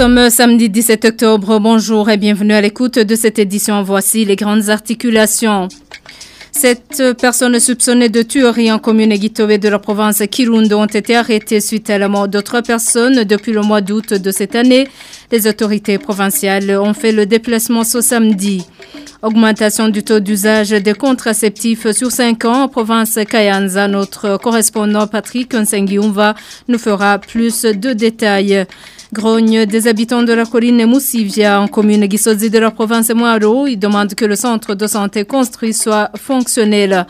Sommes samedi 17 octobre. Bonjour et bienvenue à l'écoute de cette édition. Voici les grandes articulations. Cette personne soupçonnée de tuerie en commune Guitové de la province Kirundo ont été arrêtées suite à la mort d'autres personnes depuis le mois d'août de cette année. Les autorités provinciales ont fait le déplacement ce samedi. Augmentation du taux d'usage des contraceptifs sur 5 ans en province Kayanza. Notre correspondant Patrick Nsengiumva nous fera plus de détails. Grogne des habitants de la colline Moussivia en commune Gisozi de la province Moiro. Ils demandent que le centre de santé construit soit fonctionnel.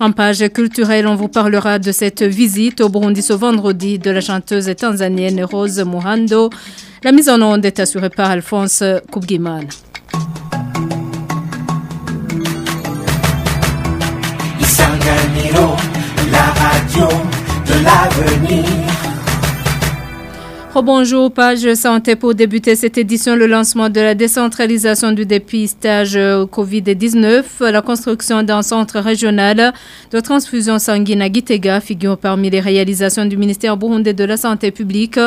En page culturelle, on vous parlera de cette visite au Burundi ce vendredi de la chanteuse tanzanienne Rose Muhando. La mise en onde est assurée par Alphonse Koubgiman. la radio de l'avenir. Bonjour, page santé. Pour débuter cette édition, le lancement de la décentralisation du dépistage Covid-19, la construction d'un centre régional de transfusion sanguine à Gitega figure parmi les réalisations du ministère burundais de la Santé publique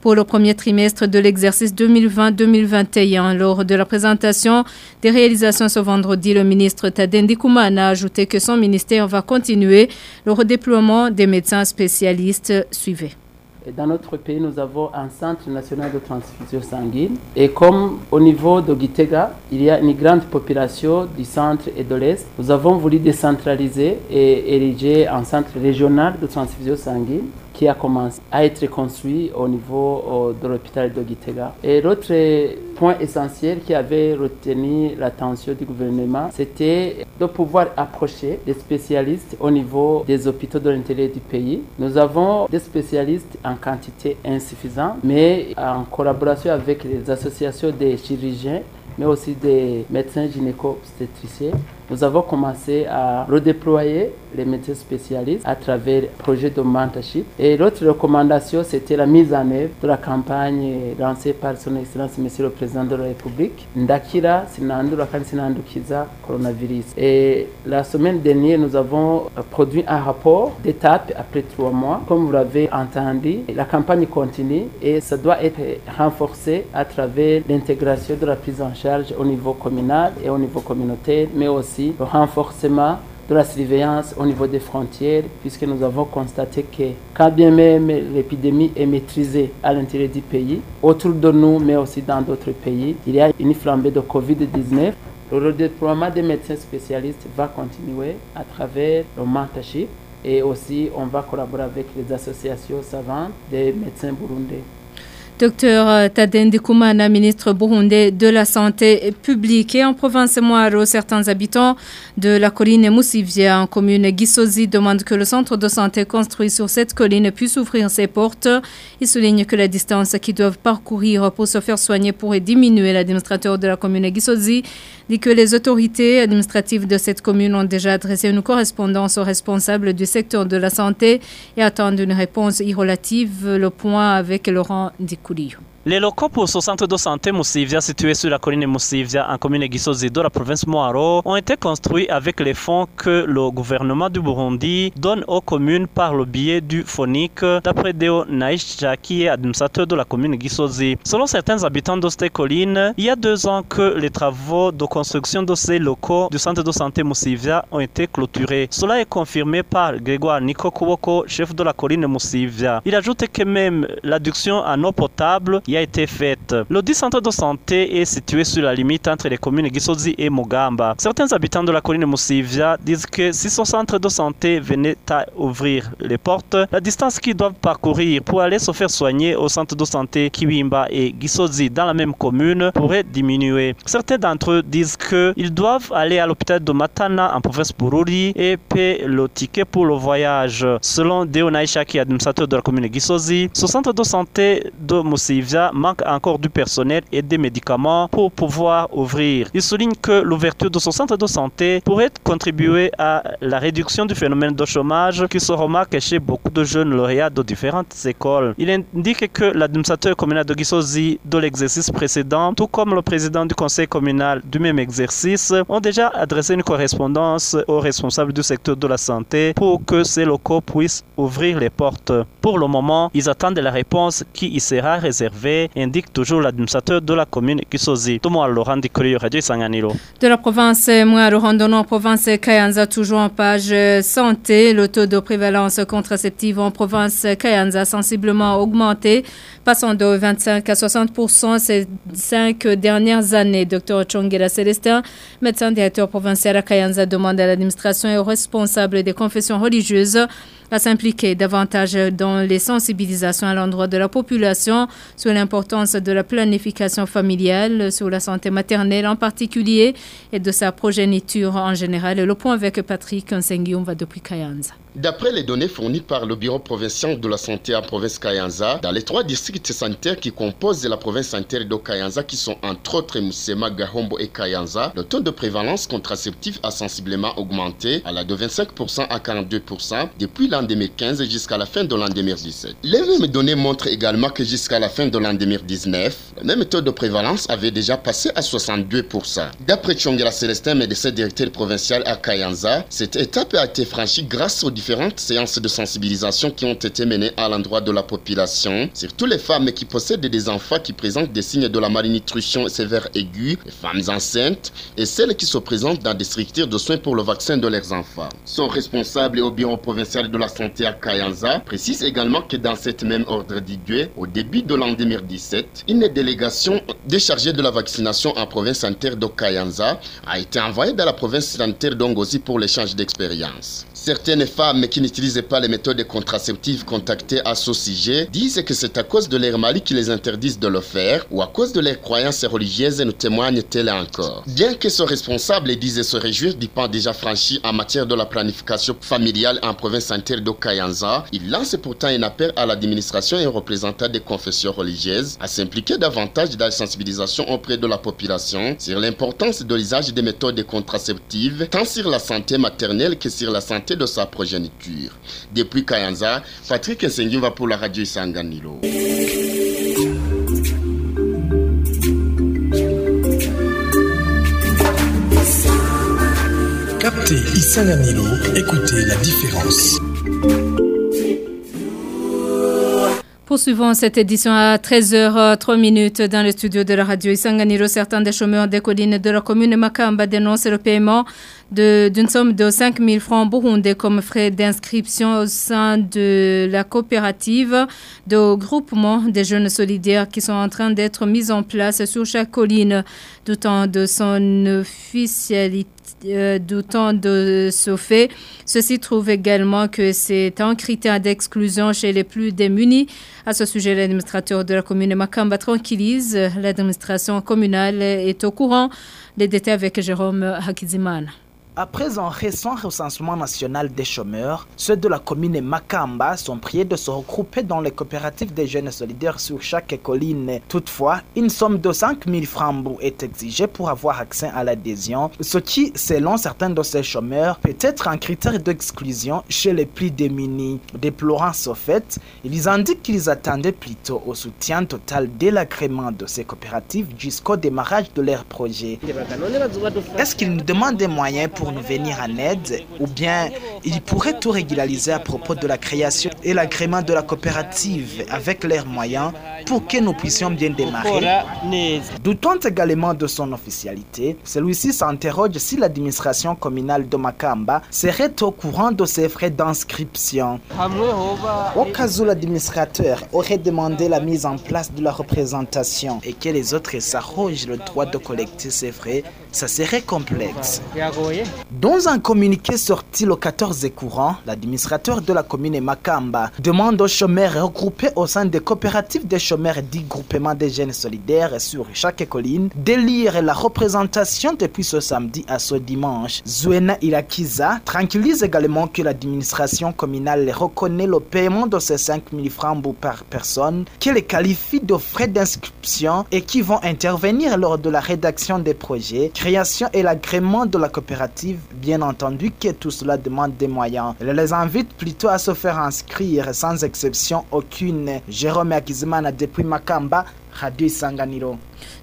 pour le premier trimestre de l'exercice 2020-2021. Lors de la présentation des réalisations ce vendredi, le ministre Tadendi Koumana a ajouté que son ministère va continuer le redéploiement des médecins spécialistes Dans notre pays, nous avons un centre national de transfusion sanguine. Et comme au niveau de Gitega, il y a une grande population du centre et de l'Est, nous avons voulu décentraliser et ériger un centre régional de transfusion sanguine a commencé à être construit au niveau de l'hôpital de Gitega. Et l'autre point essentiel qui avait retenu l'attention du gouvernement, c'était de pouvoir approcher des spécialistes au niveau des hôpitaux de l'intérieur du pays. Nous avons des spécialistes en quantité insuffisante, mais en collaboration avec les associations des chirurgiens, mais aussi des médecins gynéco-obstétriciens, nous avons commencé à redéployer les médecins spécialistes à travers le projet de mentorship. Et l'autre recommandation, c'était la mise en œuvre de la campagne lancée par son Excellence Monsieur le Président de la République, Ndakira Sinandura Sinandukiza Coronavirus. Et la semaine dernière, nous avons produit un rapport d'étape après trois mois. Comme vous l'avez entendu, la campagne continue et ça doit être renforcé à travers l'intégration de la prise en charge au niveau communal et au niveau communautaire, mais aussi le renforcement de la surveillance au niveau des frontières, puisque nous avons constaté que quand bien même l'épidémie est maîtrisée à l'intérieur du pays, autour de nous, mais aussi dans d'autres pays, il y a une flambée de Covid-19. Le redéploiement des médecins spécialistes va continuer à travers le mentorship et aussi on va collaborer avec les associations savantes des médecins burundais. Docteur Tadendi Koumana, ministre burundais de la Santé publique. Et en province Moiro, certains habitants de la colline Moussivia, en commune Gisozi, demandent que le centre de santé construit sur cette colline puisse ouvrir ses portes. Ils soulignent que la distance qu'ils doivent parcourir pour se faire soigner pourrait diminuer. L'administrateur de la commune Gisozi dit que les autorités administratives de cette commune ont déjà adressé une correspondance aux responsables du secteur de la santé et attendent une réponse irrelative. Le point avec Laurent kuri yo Les locaux pour ce centre de santé Moussivia situé sur la colline Moussivia en commune Gisozi de la province Moaro ont été construits avec les fonds que le gouvernement du Burundi donne aux communes par le biais du phonique d'après Deo Naisha qui est administrateur de la commune Gisozi. Selon certains habitants de cette colline, il y a deux ans que les travaux de construction de ces locaux du centre de santé Moussivia ont été clôturés. Cela est confirmé par Grégoire Niko Kuboko, chef de la colline Moussivia. Il ajoute que même l'adduction en eau potable a été faite. Le dit centre de santé est situé sur la limite entre les communes Gisozi et Mogamba. Certains habitants de la colline Moussivia disent que si son centre de santé venait à ouvrir les portes, la distance qu'ils doivent parcourir pour aller se faire soigner au centre de santé Kiwimba et Gisozi dans la même commune pourrait diminuer. Certains d'entre eux disent qu'ils doivent aller à l'hôpital de Matana en province Bururi et payer le ticket pour le voyage. Selon Deo Naisha qui est administrateur de la commune Gisozi, ce centre de santé de Moussivia manque encore du personnel et des médicaments pour pouvoir ouvrir. Il souligne que l'ouverture de ce centre de santé pourrait contribuer à la réduction du phénomène de chômage qui se remarque chez beaucoup de jeunes lauréats de différentes écoles. Il indique que l'administrateur communal de Gisozi de l'exercice précédent, tout comme le président du conseil communal du même exercice, ont déjà adressé une correspondance aux responsables du secteur de la santé pour que ces locaux puissent ouvrir les portes. Pour le moment, ils attendent la réponse qui y sera réservée indique toujours l'administrateur de la commune Kisozi. De la province Mouaro randonnant province Kayanza, toujours en page santé, le taux de prévalence contraceptive en province Kayanza sensiblement augmenté, passant de 25 à 60 ces cinq dernières années. Dr Chongera Célestin, médecin directeur provincial à Kayanza, demande à l'administration et aux responsables des confessions religieuses à s'impliquer davantage dans les sensibilisations à l'endroit de la population sur l'importance de la planification familiale, sur la santé maternelle en particulier et de sa progéniture en général. Le point avec Patrick Nsengium va depuis Kayanza. D'après les données fournies par le Bureau provincial de la santé en province Kayanza, dans les trois districts sanitaires qui composent la province sanitaire de Kayanza, qui sont entre autres Moussema, Gahombo et Kayanza, le taux de prévalence contraceptive a sensiblement augmenté, à la de 25% à 42% depuis l'an 2015 jusqu'à la fin de l'an 2017. Les mêmes données montrent également que jusqu'à la fin de l'an 2019, le même taux de prévalence avait déjà passé à 62%. D'après Chongela Célestin, médecin directeur provincial à Kayanza, cette étape a été franchie grâce aux différentes séances de sensibilisation qui ont été menées à l'endroit de la population, surtout les femmes qui possèdent des enfants qui présentent des signes de la malnutrition sévère aiguë, les femmes enceintes et celles qui se présentent dans des structures de soins pour le vaccin de leurs enfants. Son responsable au bureau provincial de la santé à Kayanza précise également que dans cette même ordre d'idée, au début de l'an 2017, une délégation déchargée de la vaccination en province sanitaire de Kayanza a été envoyée dans la province sanitaire d'Ongozi pour l'échange d'expériences. Certaines femmes qui n'utilisent pas les méthodes contraceptives contactées à ce sujet disent que c'est à cause de leur mari qui les interdisent de le faire ou à cause de leurs croyances religieuses nous témoignent-elles encore. Bien que ce responsable dise se réjouir du pas déjà franchi en matière de la planification familiale en province entière de Kayanza, il lance pourtant un appel à l'administration et aux représentants des confessions religieuses à s'impliquer davantage dans la sensibilisation auprès de la population sur l'importance de l'usage des méthodes contraceptives tant sur la santé maternelle que sur la santé de sa progéniture. Depuis Kayanza, Patrick Nsengi va pour la radio Isanganiro. Captez Isanganiro, écoutez la différence. Poursuivons cette édition à 13h03 dans le studio de la radio Isanganiro. Certains des chômeurs des collines de la commune Makamba dénoncent le paiement d'une somme de 5 000 francs burundais comme frais d'inscription au sein de la coopérative de groupement des jeunes solidaires qui sont en train d'être mis en place sur chaque colline, doutant de son officialité euh, doutant de ce fait. Ceci trouve également que c'est un critère d'exclusion chez les plus démunis. À ce sujet, l'administrateur de la commune Makamba tranquillise. L'administration communale est au courant. Les détails avec Jérôme Hakizimana. Après un récent recensement national des chômeurs, ceux de la commune Makamba sont priés de se regrouper dans les coopératives des jeunes solidaires sur chaque colline. Toutefois, une somme de 5 000 francs est exigée pour avoir accès à l'adhésion, ce qui, selon certains de ces chômeurs, peut être un critère d'exclusion chez les plus démunis. Déplorant ce fait, ils indiquent qu'ils attendaient plutôt au soutien total dès l'agrément de ces coopératives jusqu'au démarrage de leur projet. Est-ce qu'ils nous demandent des moyens pour nous venir en aide ou bien ils pourraient tout régulariser à propos de la création et l'agrément de la coopérative avec leurs moyens pour que nous puissions bien démarrer. Doutant également de son officialité, celui-ci s'interroge si l'administration communale de Makamba serait au courant de ses frais d'inscription. Au cas où l'administrateur aurait demandé la mise en place de la représentation et que les autres s'arrogent le droit de collecter ces frais, ça serait complexe. Dans un communiqué sorti le 14 courant, l'administrateur de la commune Makamba demande aux chômeurs regroupés au sein des coopératives des chômeurs dits groupements des jeunes solidaires sur chaque colline d'élire la représentation depuis ce samedi à ce dimanche. Zuena Irakiza tranquillise également que l'administration communale reconnaît le paiement de ces 5 000 francs par personne, qu'elle qualifie de frais d'inscription et qui vont intervenir lors de la rédaction des projets, création et l'agrément de la coopérative, bien entendu que tout cela demande des moyens. Elle les invite plutôt à se faire inscrire sans exception aucune. Jérôme Akizimana depuis Makamba,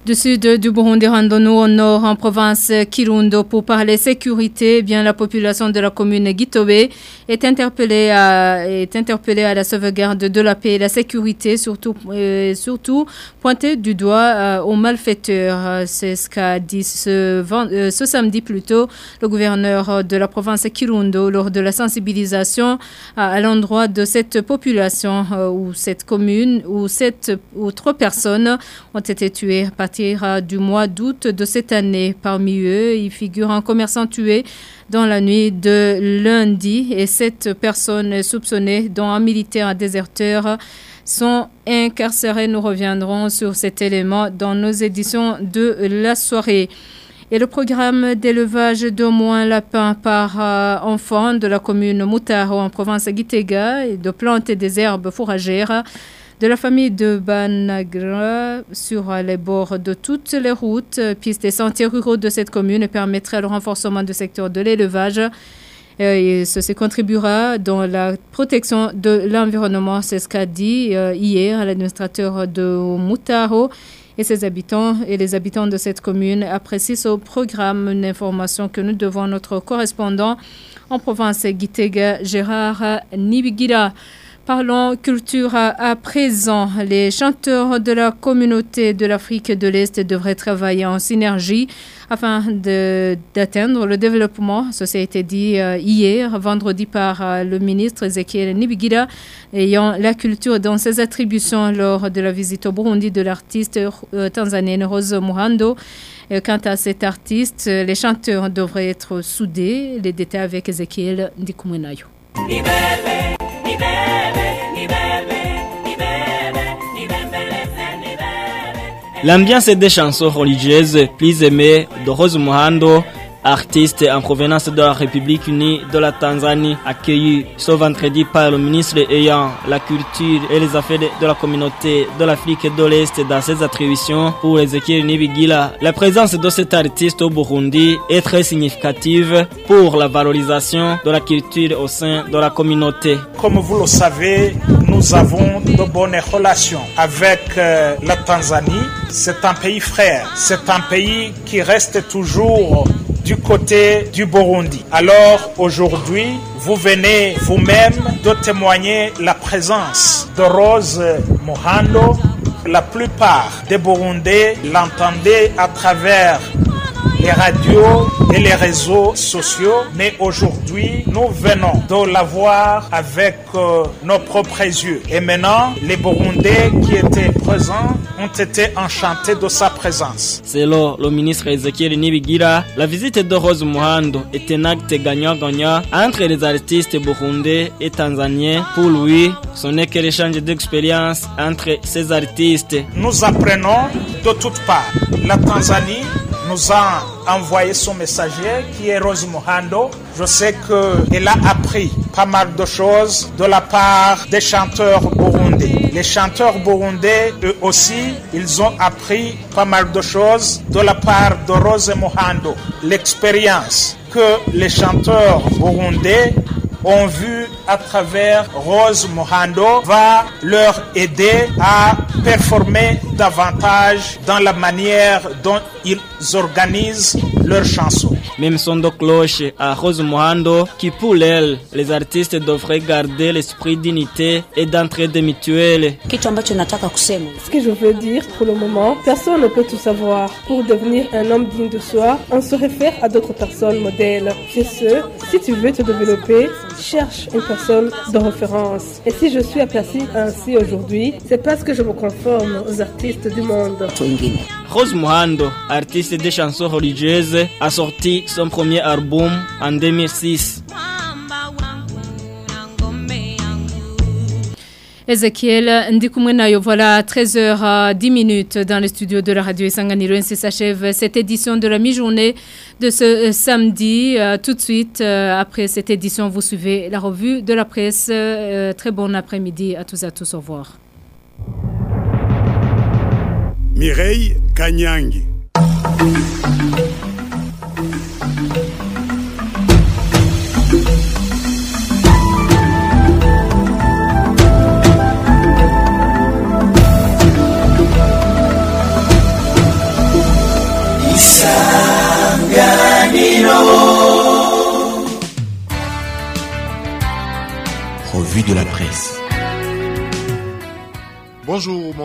Du sud du Burundi, rendons-nous au nord en province Kirundo pour parler sécurité. Eh bien, la population de la commune Gitobe est interpellée à, est interpellée à la sauvegarde de la paix et la sécurité, surtout, euh, surtout pointée du doigt euh, aux malfaiteurs. C'est ce qu'a dit ce, euh, ce samedi plutôt le gouverneur de la province Kirundo lors de la sensibilisation à, l'endroit de cette population ou cette commune où, sept, ou trois personnes ont été tuées à partir du mois d'août de cette année. Parmi eux, il figure un commerçant tué dans la nuit de lundi et sept personnes soupçonnées, dont un militaire un déserteur, sont incarcérées. Nous reviendrons sur cet élément dans nos éditions de la soirée. Et le programme d'élevage d'au moins lapins par euh, enfant de la commune Moutaro en province Gitega et de planter des herbes fourragères de la famille de Banagra sur les bords de toutes les routes, pistes et sentiers ruraux de cette commune permettrait le renforcement du secteur de l'élevage. Et ceci contribuera dans la protection de l'environnement, c'est ce qu'a dit euh, hier l'administrateur de Moutaro. Et ses habitants et les habitants de cette commune apprécient ce programme, une information que nous devons à notre correspondant en province Gitega, Gérard Nibigira. Parlons culture à présent. Les chanteurs de la communauté de l'Afrique de l'Est devraient travailler en synergie afin d'atteindre le développement. Ça a été dit euh, hier, vendredi, par euh, le ministre Ezekiel Nibigira, ayant la culture dans ses attributions lors de la visite au Burundi de l'artiste euh, tanzanienne Rose Muhando. Quant à cet artiste, les chanteurs devraient être soudés. Les détails avec Ezekiel Ndikumenayo. L'ambiance des chansons religieuses plus aimées de Rose Muhando, artiste en provenance de la République unie de la Tanzanie, accueilli ce vendredi par le ministre ayant la culture et les affaires de la communauté de l'Afrique de l'Est dans ses attributions pour Ezekiel Nibigila. La présence de cet artiste au Burundi est très significative pour la valorisation de la culture au sein de la communauté. Comme vous le savez, nous avons de bonnes relations avec euh, la Tanzanie. C'est un pays frère. C'est un pays qui reste toujours du côté du Burundi. Alors aujourd'hui, vous venez vous-même de témoigner la présence de Rose Mohando. La plupart des Burundais l'entendaient à travers les radios et les réseaux sociaux, mais aujourd'hui, nous venons de la voir avec euh, nos propres yeux. Et maintenant, les Burundais qui étaient présents ont été enchantés de sa présence. Selon le ministre Ezekiel Nibigira, la visite de Rose Muhando est un acte gagnant-gagnant entre les artistes burundais et tanzaniens. Pour lui, ce n'est que l'échange d'expérience entre ces artistes. Nous apprenons de toutes parts. La Tanzanie nous a envoyé son messager qui est Rose Mohando. Je sais qu'elle a appris pas mal de choses de la part des chanteurs burundais. Les chanteurs burundais, eux aussi, ils ont appris pas mal de choses de la part de Rose Mohando. L'expérience que les chanteurs burundais ont vu à travers Rose Mohando va leur aider à performer davantage dans la manière dont ils organisent leurs chansons. Même son de cloche à Rose Mohando qui pour elle, les artistes devraient garder l'esprit d'unité et d'entraide mutuelle. Ce que je veux dire pour le moment, personne ne peut tout savoir. Pour devenir un homme digne de soi, on se réfère à d'autres personnes modèles. C'est ce, si tu veux te développer, cherche une personne de référence. Et si je suis aperçue ainsi aujourd'hui, c'est parce que je me conforme aux artistes du monde. Rose Muhando, artiste de chansons religieuses, a sorti son premier album en 2006. Ezekiel Ndikumwenayo, voilà 13h10 minutes dans le studio de la radio Isanganiro. Ainsi s'achève cette édition de la mi-journée de ce samedi. Euh, tout de suite, euh, après cette édition, vous suivez la revue de la presse. Euh, très bon après-midi à tous et à tous. Au revoir. Mireille Kanyangi.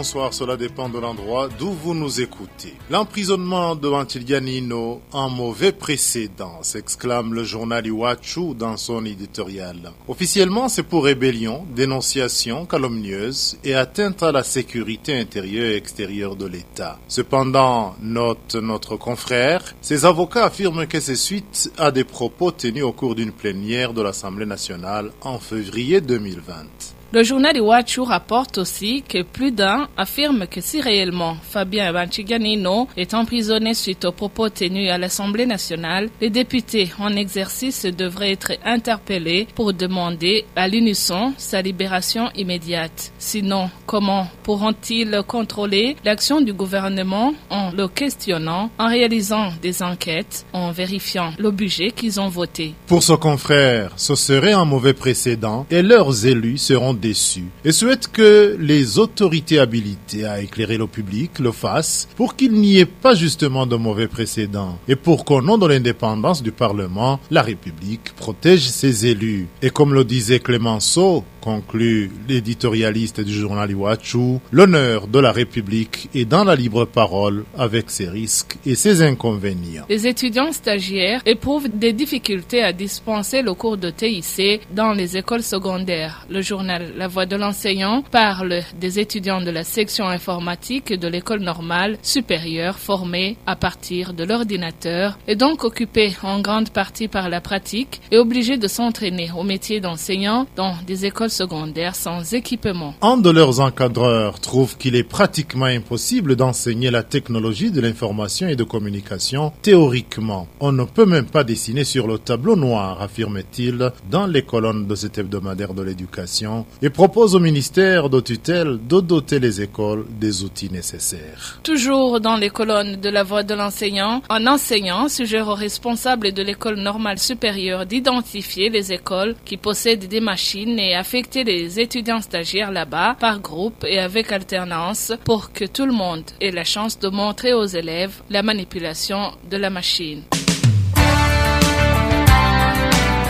Bonsoir, cela dépend de l'endroit d'où vous nous écoutez. L'emprisonnement de Antilianino, un mauvais précédent, s'exclame le journal Iwachu dans son éditorial. Officiellement, c'est pour rébellion, dénonciation calomnieuse et atteinte à la sécurité intérieure et extérieure de l'État. Cependant, note notre confrère, ses avocats affirment que c'est suite à des propos tenus au cours d'une plénière de l'Assemblée nationale en février 2020. Le journal Iwachu rapporte aussi que plus d'un affirme que si réellement Fabien Banchiganino est emprisonné suite aux propos tenus à l'Assemblée nationale, les députés en exercice devraient être interpellés pour demander à l'unisson sa libération immédiate. Sinon, comment pourront-ils contrôler l'action du gouvernement en le questionnant, en réalisant des enquêtes, en vérifiant le budget qu'ils ont voté? Pour ce confrère, ce serait un mauvais précédent et leurs élus seront déçus et souhaitent que les autorités habilitées à éclairer le public le fassent pour qu'il n'y ait pas justement de mauvais précédents et pour qu'au nom de l'indépendance du Parlement, la République protège ses élus. Et comme le disait Clémenceau, conclut l'éditorialiste du journal Iwachu, l'honneur de la République est dans la libre parole avec ses risques et ses inconvénients. Les étudiants stagiaires éprouvent des difficultés à dispenser le cours de TIC dans les écoles secondaires. Le journal La Voix de l'enseignant parle des étudiants de la section informatique de l'école normale supérieure formés à partir de l'ordinateur et donc occupés en grande partie par la pratique et obligés de s'entraîner au métier d'enseignant dans des écoles secondaires sans équipement. Un de leurs encadreurs trouve qu'il est pratiquement impossible d'enseigner la technologie de l'information et de communication théoriquement. On ne peut même pas dessiner sur le tableau noir, affirme-t-il dans les colonnes de cet hebdomadaire de l'éducation, et propose au ministère de tutelle de doter les écoles des outils nécessaires. Toujours dans les colonnes de la voix de l'enseignant, un enseignant suggère aux responsables de l'école normale supérieure d'identifier les écoles qui possèdent des machines et affecter les étudiants stagiaires là-bas par groupe et avec alternance pour que tout le monde ait la chance de montrer aux élèves la manipulation de la machine.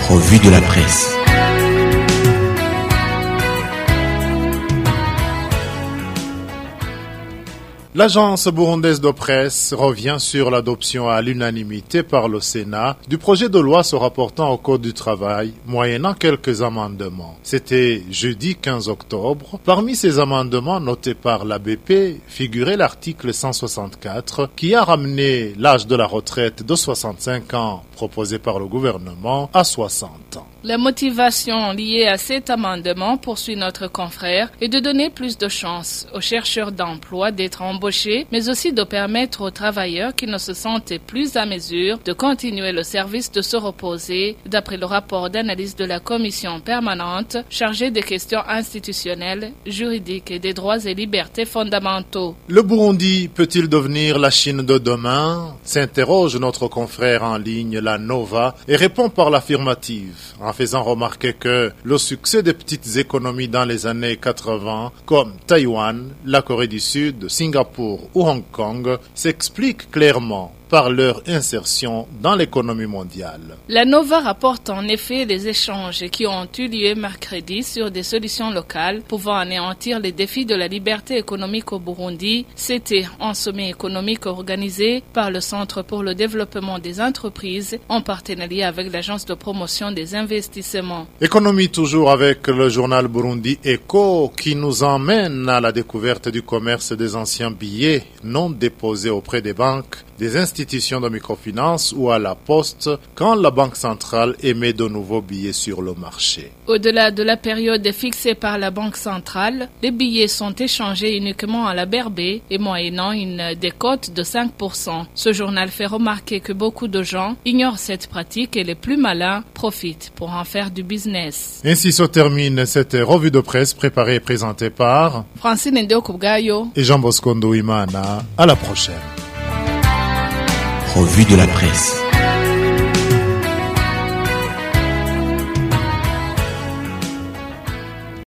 Revue de la presse. L'agence burundaise de presse revient sur l'adoption à l'unanimité par le Sénat du projet de loi se rapportant au Code du travail, moyennant quelques amendements. C'était jeudi 15 octobre. Parmi ces amendements notés par l'ABP figurait l'article 164 qui a ramené l'âge de la retraite de 65 ans proposé par le gouvernement à 60 ans. La motivation liée à cet amendement, poursuit notre confrère, est de donner plus de chances aux chercheurs d'emploi d'être embauchés, mais aussi de permettre aux travailleurs qui ne se sentaient plus à mesure de continuer le service de se reposer, d'après le rapport d'analyse de la commission permanente chargée des questions institutionnelles, juridiques et des droits et libertés fondamentaux. Le Burundi peut-il devenir la Chine de demain? S'interroge notre confrère en ligne, la Nova, et répond par l'affirmative faisant remarquer que le succès des petites économies dans les années 80, comme Taïwan, la Corée du Sud, Singapour ou Hong Kong, s'explique clairement par leur insertion dans l'économie mondiale. La Nova rapporte en effet les échanges qui ont eu lieu mercredi sur des solutions locales pouvant anéantir les défis de la liberté économique au Burundi. C'était un sommet économique organisé par le Centre pour le développement des entreprises en partenariat avec l'Agence de promotion des investissements. Économie toujours avec le journal Burundi Eco qui nous emmène à la découverte du commerce des anciens billets non déposés auprès des banques des institutions de microfinance ou à la poste quand la Banque centrale émet de nouveaux billets sur le marché. Au-delà de la période fixée par la Banque centrale, les billets sont échangés uniquement à la berbée et moyennant une décote de 5%. Ce journal fait remarquer que beaucoup de gens ignorent cette pratique et les plus malins profitent pour en faire du business. Ainsi se termine cette revue de presse préparée et présentée par Francine Ndokubgayo et Jean Bosco Imana. À la prochaine. Revue de la presse.